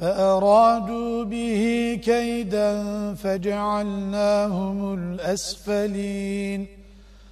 فأرادوا به كيدا فجعلناهم الأسفلين.